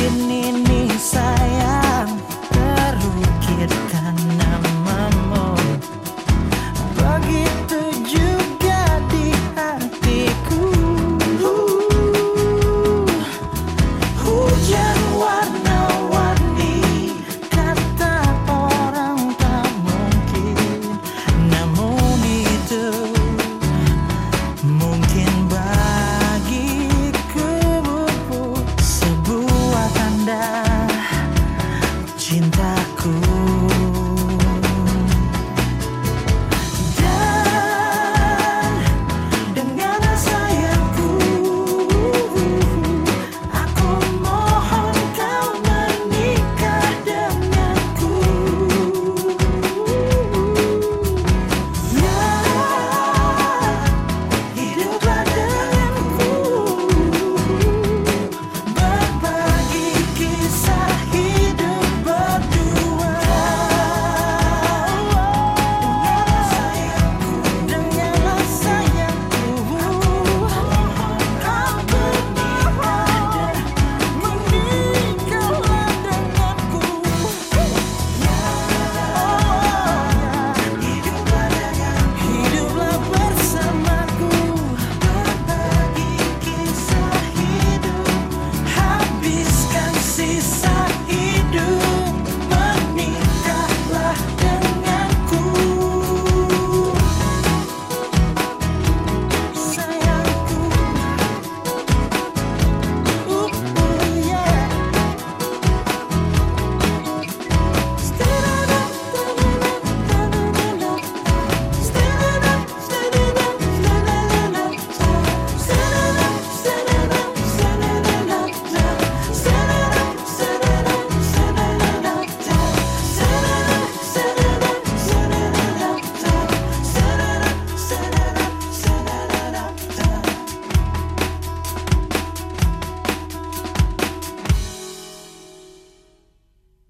didn't